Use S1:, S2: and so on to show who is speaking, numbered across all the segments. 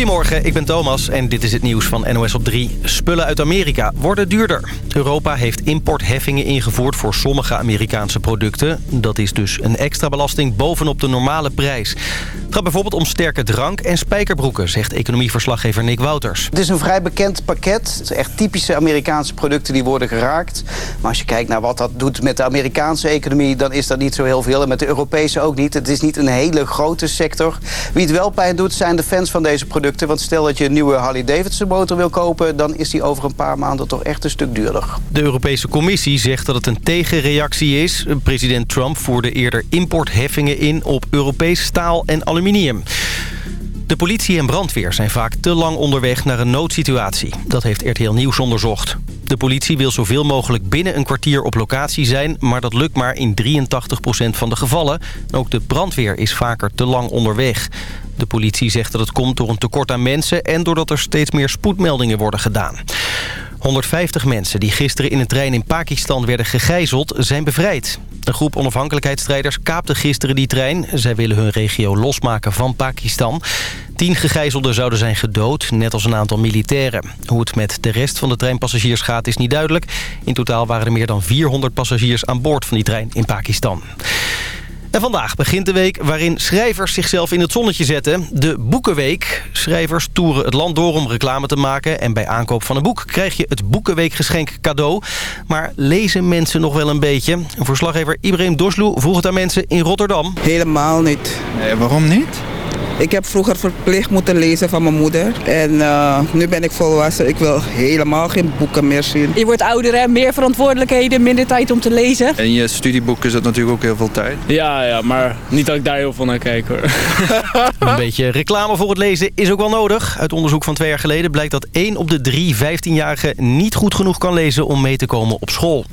S1: Goedemorgen, ik ben Thomas en dit is het nieuws van NOS op 3. Spullen uit Amerika worden duurder. Europa heeft importheffingen ingevoerd voor sommige Amerikaanse producten. Dat is dus een extra belasting bovenop de normale prijs. Het gaat bijvoorbeeld om sterke drank en spijkerbroeken, zegt economieverslaggever Nick Wouters.
S2: Het is een vrij bekend pakket. Het zijn echt typische Amerikaanse producten die worden geraakt. Maar als je kijkt naar wat dat doet met de Amerikaanse economie... dan is dat niet zo heel veel. En met de Europese ook niet. Het is niet een hele grote sector. Wie het wel pijn doet zijn de fans van deze producten. Want stel dat je een nieuwe Harley-Davidson motor wil kopen... dan is die over een paar maanden toch echt een stuk duurder.
S1: De Europese Commissie zegt dat het een tegenreactie is. President Trump voerde eerder importheffingen in op Europees staal en aluminium. De politie en brandweer zijn vaak te lang onderweg naar een noodsituatie. Dat heeft RTL Nieuws onderzocht. De politie wil zoveel mogelijk binnen een kwartier op locatie zijn... maar dat lukt maar in 83% van de gevallen. Ook de brandweer is vaker te lang onderweg. De politie zegt dat het komt door een tekort aan mensen... en doordat er steeds meer spoedmeldingen worden gedaan. 150 mensen die gisteren in een trein in Pakistan werden gegijzeld zijn bevrijd. Een groep onafhankelijkheidsstrijders kaapte gisteren die trein. Zij willen hun regio losmaken van Pakistan. Tien gegijzelden zouden zijn gedood, net als een aantal militairen. Hoe het met de rest van de treinpassagiers gaat is niet duidelijk. In totaal waren er meer dan 400 passagiers aan boord van die trein in Pakistan. En vandaag begint de week waarin schrijvers zichzelf in het zonnetje zetten. De Boekenweek. Schrijvers toeren het land door om reclame te maken. En bij aankoop van een boek krijg je het Boekenweekgeschenk cadeau. Maar lezen mensen nog wel een beetje? Verslaggever Ibrahim Doslu vroeg het aan mensen in Rotterdam.
S3: Helemaal niet.
S4: Nee, waarom niet?
S3: Ik heb vroeger verplicht moeten lezen van mijn moeder. En uh, nu ben ik volwassen. Ik wil helemaal geen boeken meer zien.
S5: Je wordt ouder en meer verantwoordelijkheden, minder tijd om te lezen.
S4: En je studieboek is dat natuurlijk ook heel veel tijd.
S6: Ja, ja, maar niet dat ik daar heel veel naar kijk hoor.
S1: Een beetje reclame voor het lezen is ook wel nodig. Uit onderzoek van twee jaar geleden blijkt dat 1 op de 3 15-jarigen niet goed genoeg kan lezen om mee te komen op school.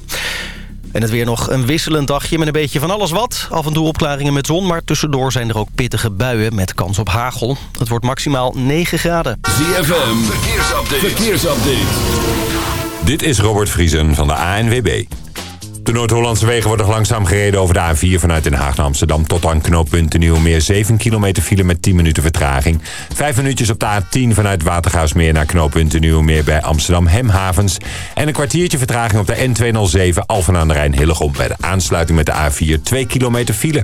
S1: En het weer nog een wisselend dagje met een beetje van alles wat. Af en toe opklaringen met zon, maar tussendoor zijn er ook pittige buien met kans op hagel. Het wordt maximaal 9 graden.
S7: ZFM, verkeersupdate. verkeersupdate.
S8: Dit is Robert Vriesen van de ANWB. De Noord-Hollandse wegen worden nog langzaam gereden over de A4 vanuit Den Haag naar Amsterdam tot aan knooppunt Nieuwmeer. 7 kilometer file met 10 minuten vertraging. 5 minuutjes op de A10 vanuit Watergaasmeer naar knooppunt Nieuwmeer bij Amsterdam Hemhavens. En een kwartiertje vertraging op de N207 Alphen aan de Rijn Hillegom bij de aansluiting met de A4 2 kilometer file.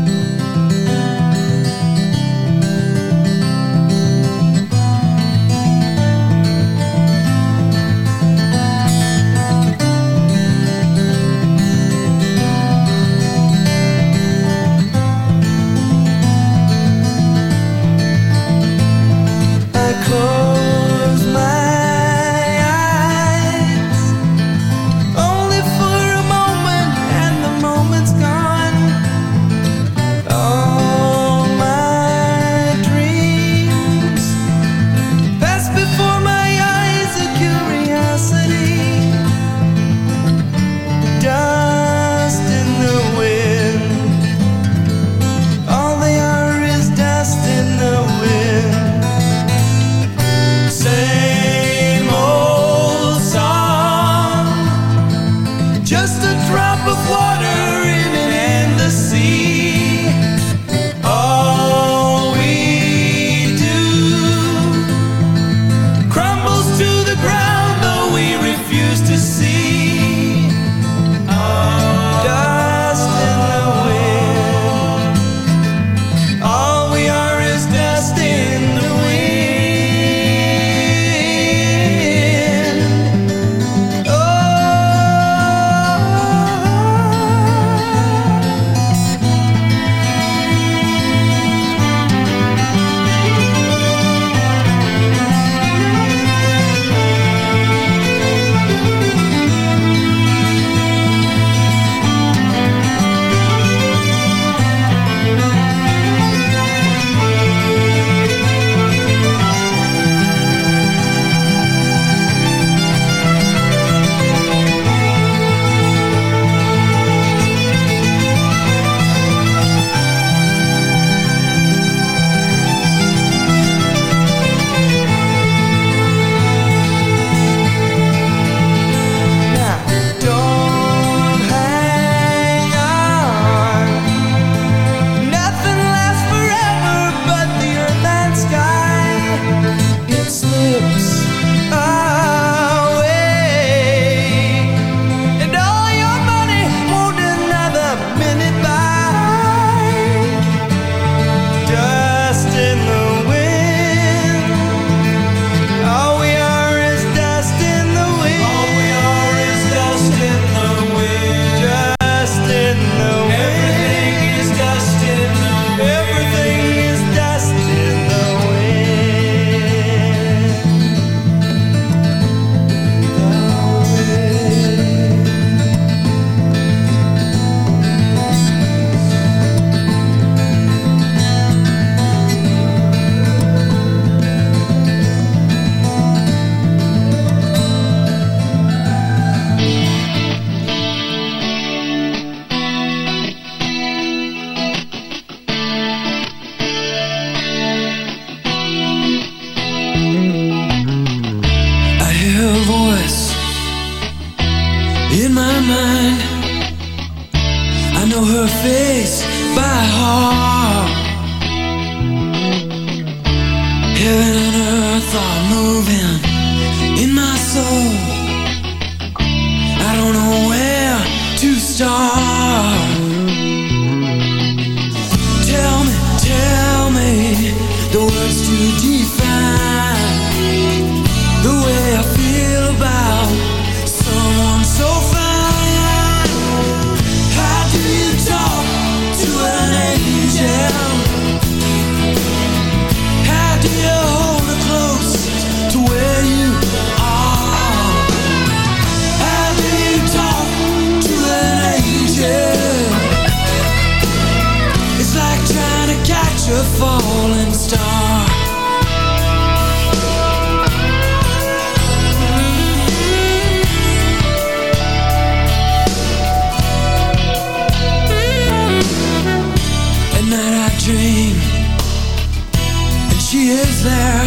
S9: is there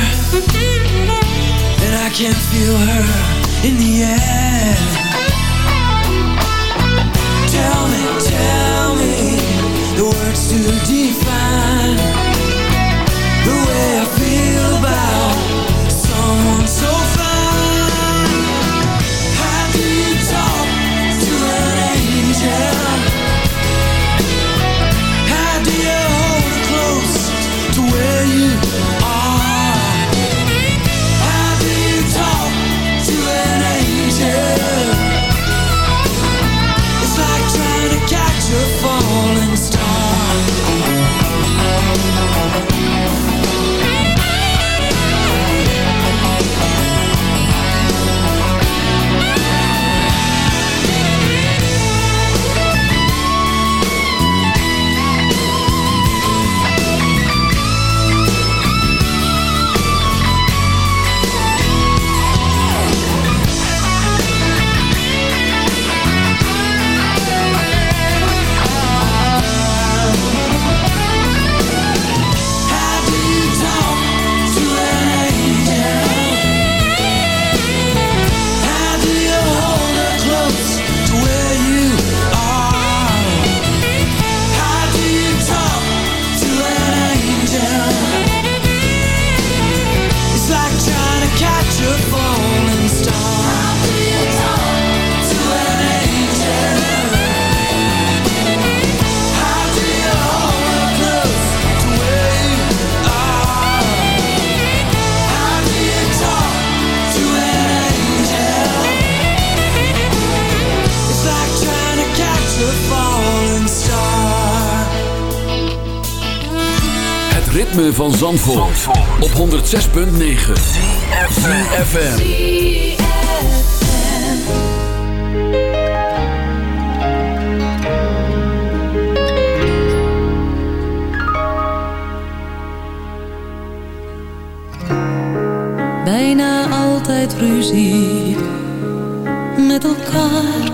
S9: And I can feel her in the air Tell me, tell me The words to. deep
S7: van Zandvoort, op 106.9 CFFM
S10: Bijna altijd ruzie met elkaar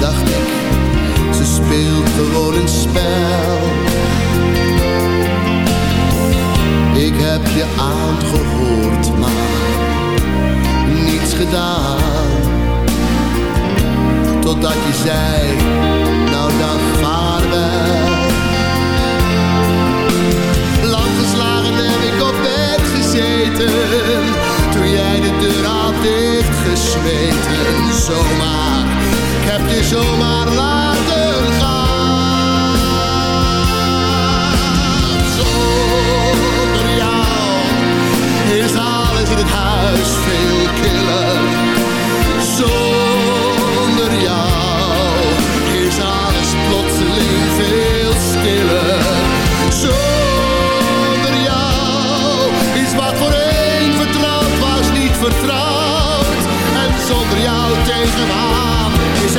S11: Dacht ik, ze speelt gewoon een spel. Ik heb je aangehoord, maar niets gedaan. Totdat je zei, nou dag weten zomaar. Ik heb je zomaar laten gaan. Zonder jou is alles in het huis veel killer eigen haan. Is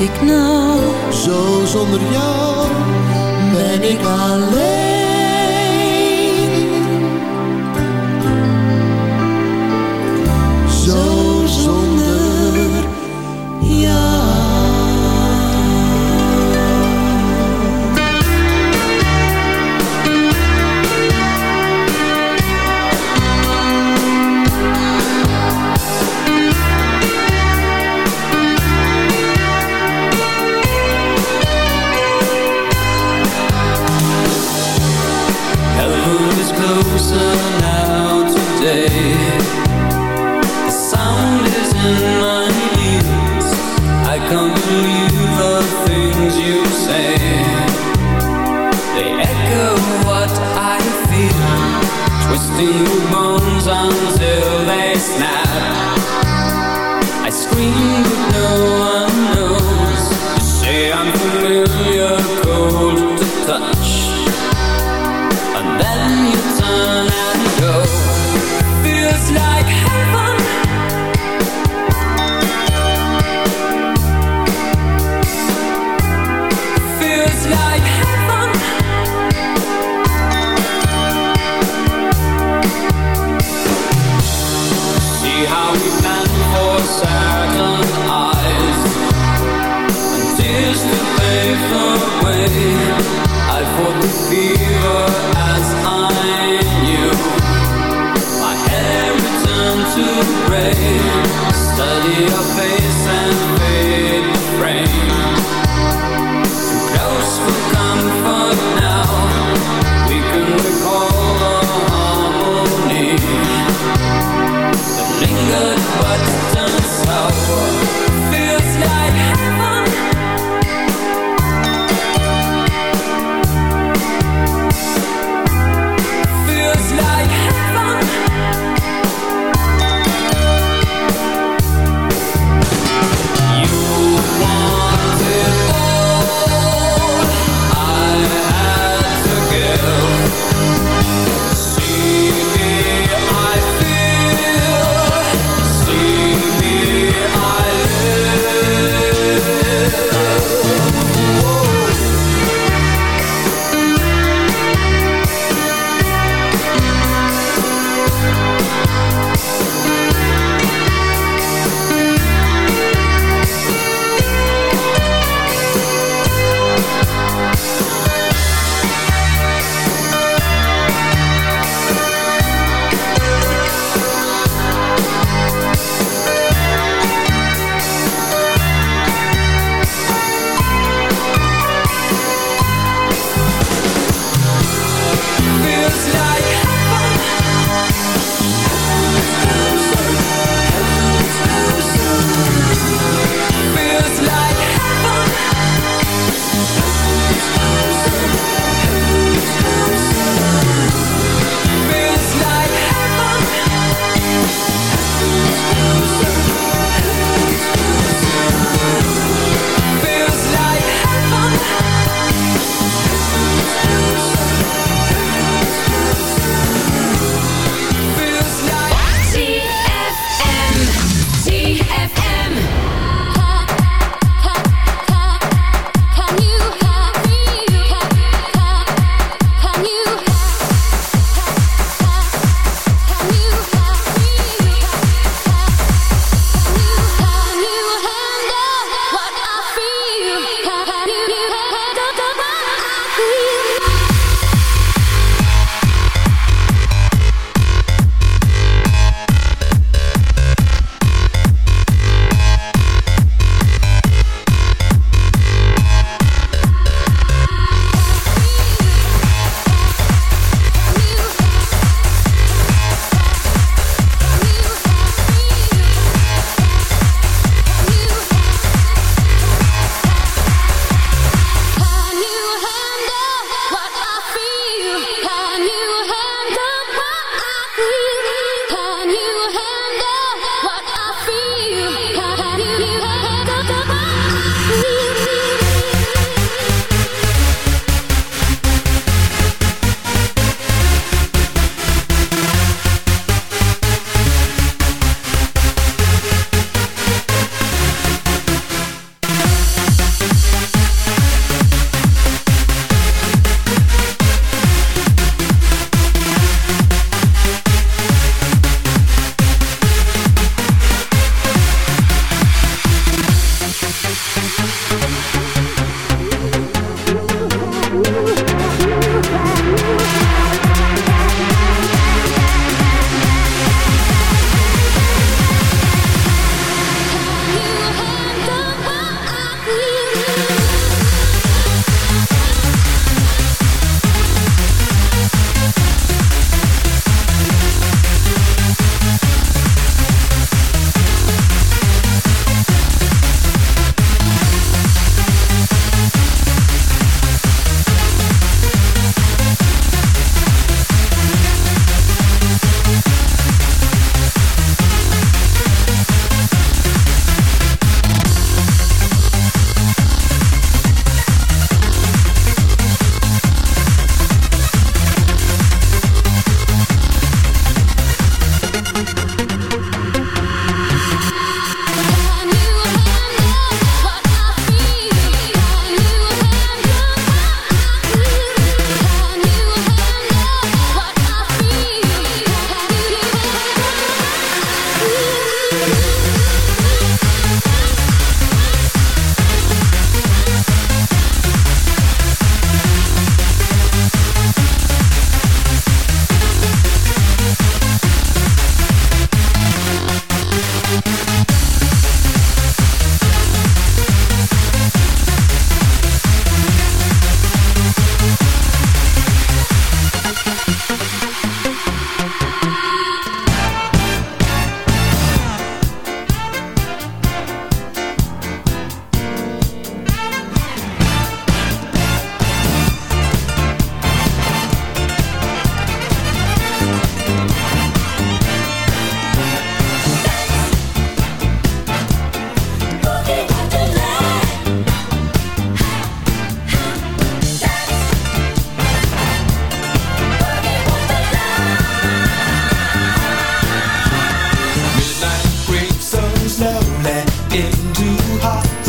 S10: ik nou?
S11: Zo zonder jou
S10: ben ik alleen.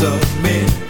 S12: of men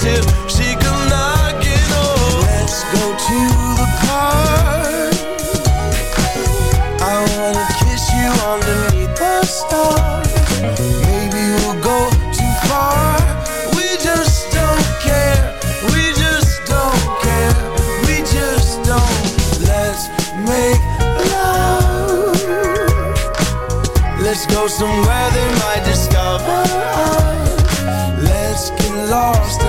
S12: tip She come knocking on. Let's go to the park. I wanna kiss you underneath the stars Maybe we'll go too far. We just don't care. We just don't care. We just don't. Let's make love. Let's go somewhere they might discover us. Let's get lost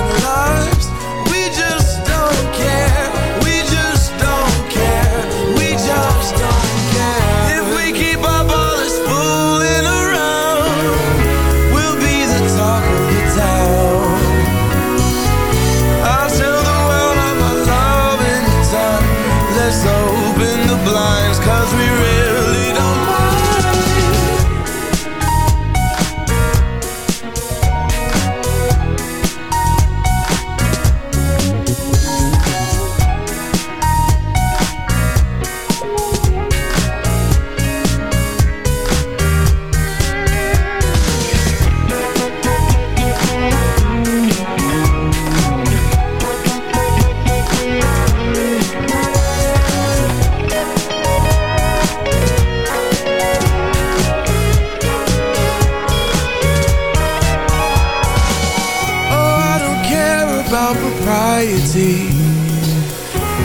S12: disease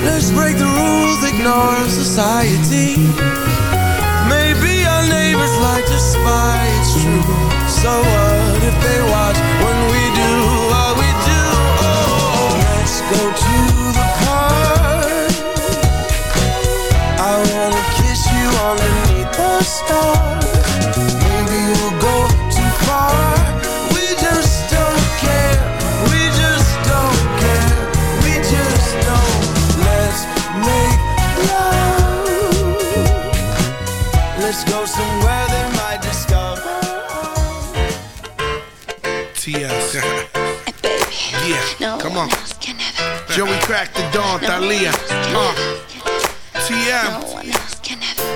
S12: Let's break the rules, ignore society. Maybe our neighbors like to spy, it's true. So
S13: Dawn, Thalia. Uh, TM.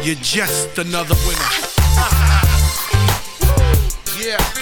S13: You're just another winner. yeah.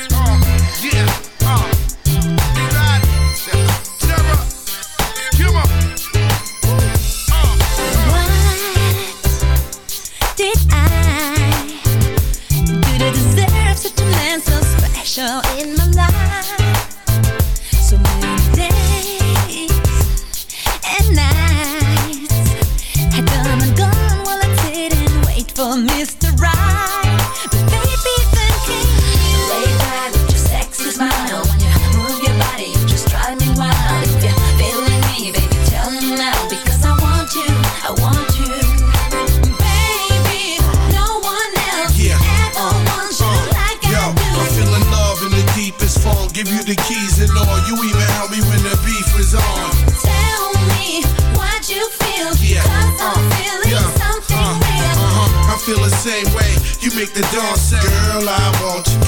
S14: Make the dawn Girl, I want you,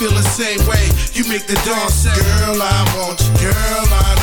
S14: Feel the same way. You make the dawn say, Girl, I want you, girl, I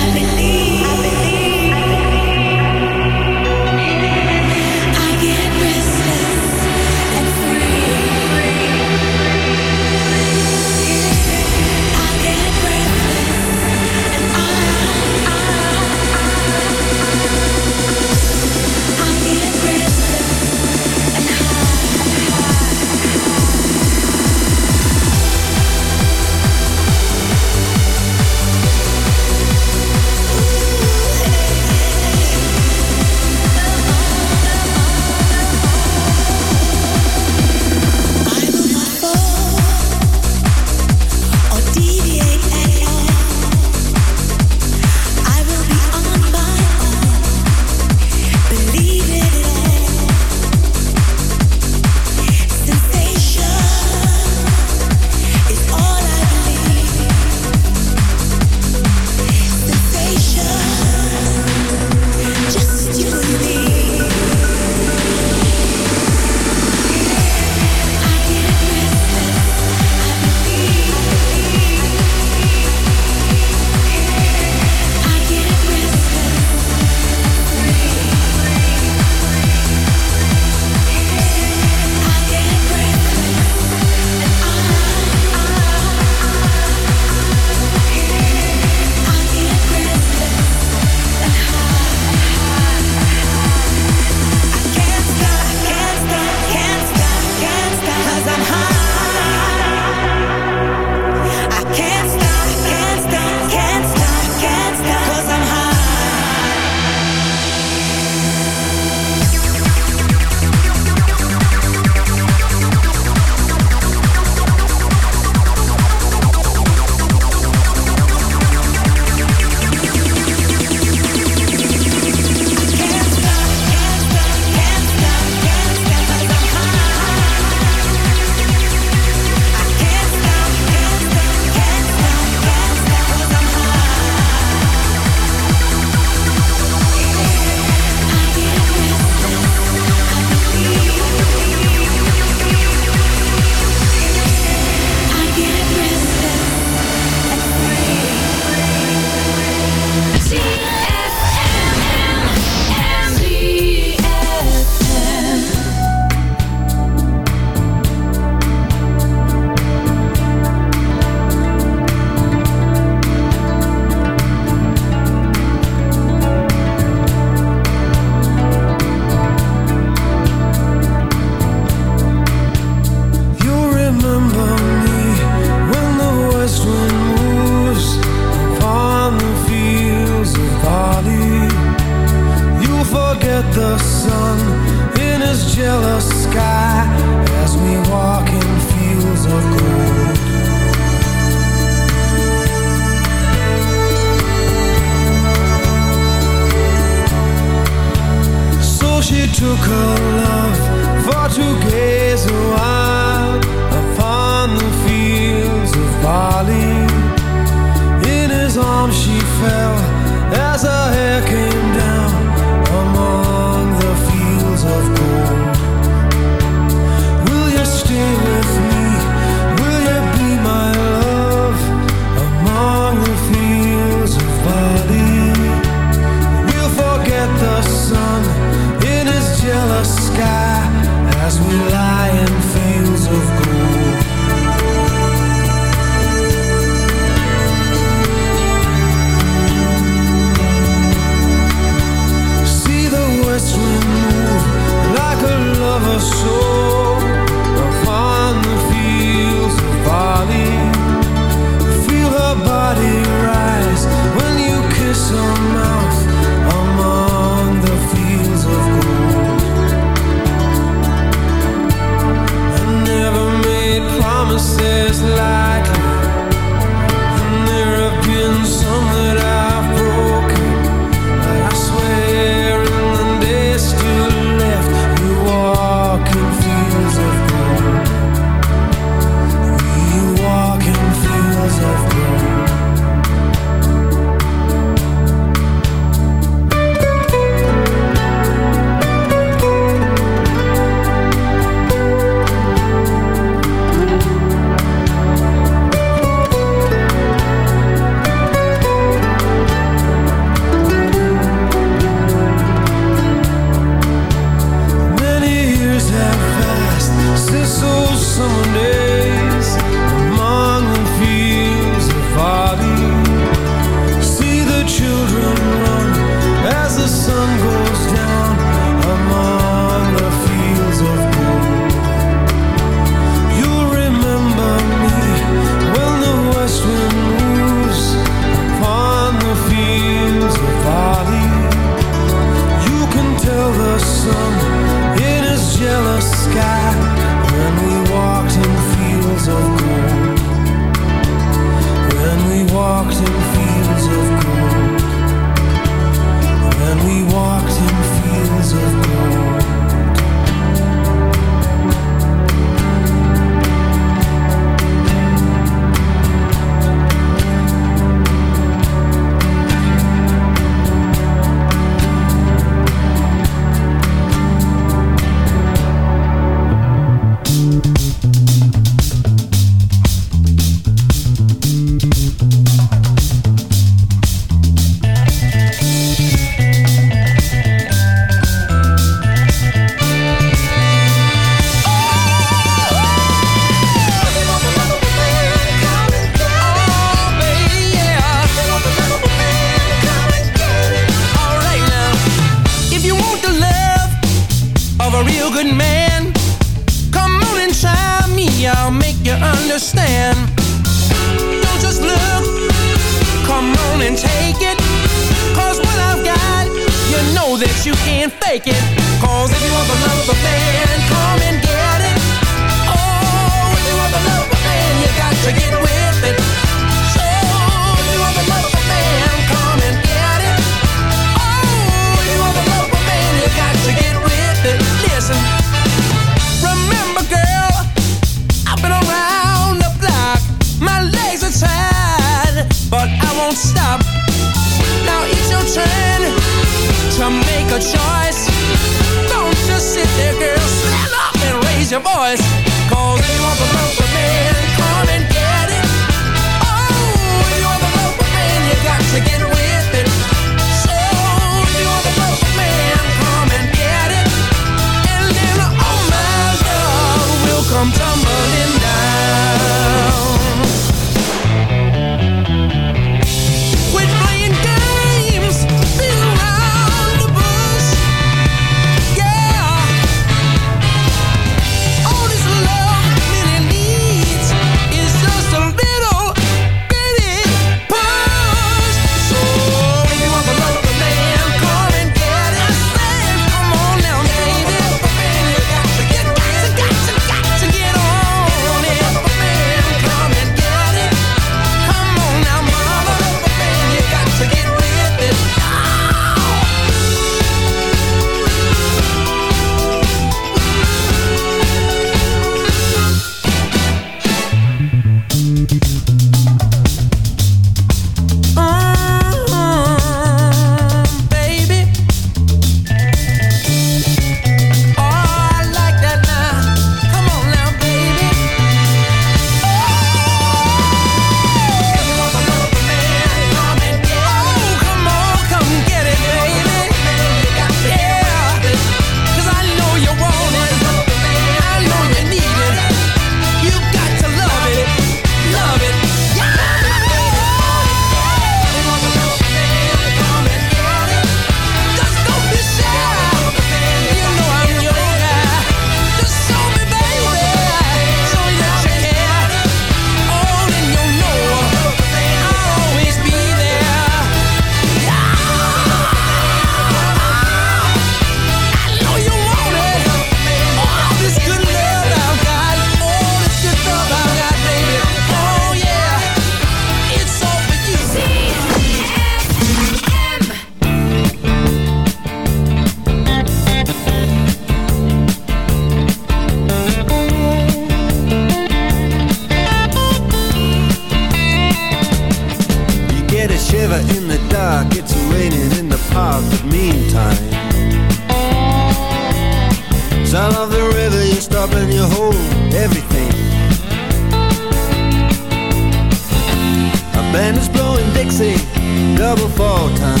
S15: double fall time.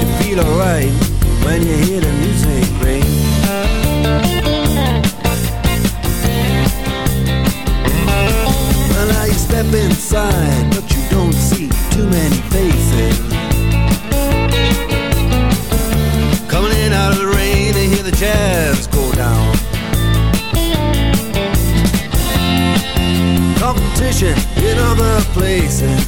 S15: You feel alright when you hear the music ring. Well, now you step inside, but you don't see too many faces. Coming in out of the rain to hear the jazz go down. Competition in other places.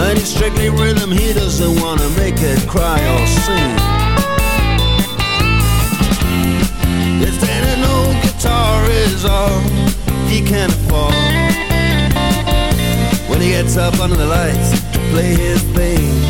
S15: But he's strictly rhythm, he doesn't wanna make it cry or sing. If then an old guitar is all he can afford When he gets up under the lights to play his thing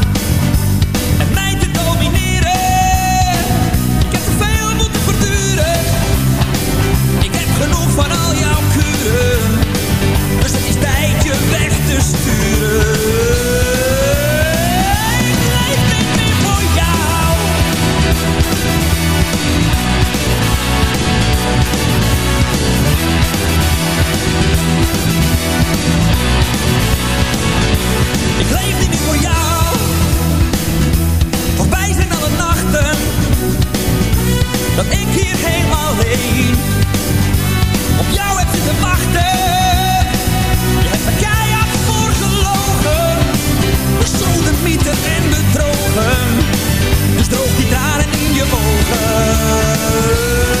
S9: van al jouw kuren, dus het is tijd je weg te sturen. Ik leef niet meer voor jou. Ik leef niet meer voor jou. Voorbij zijn alle nachten. Dat ik hier helemaal alleen op jou heb zitten wachten. Je hebt me keihard voor gelogen. Mythen en bedrogen. Dus droog die tranen in je ogen.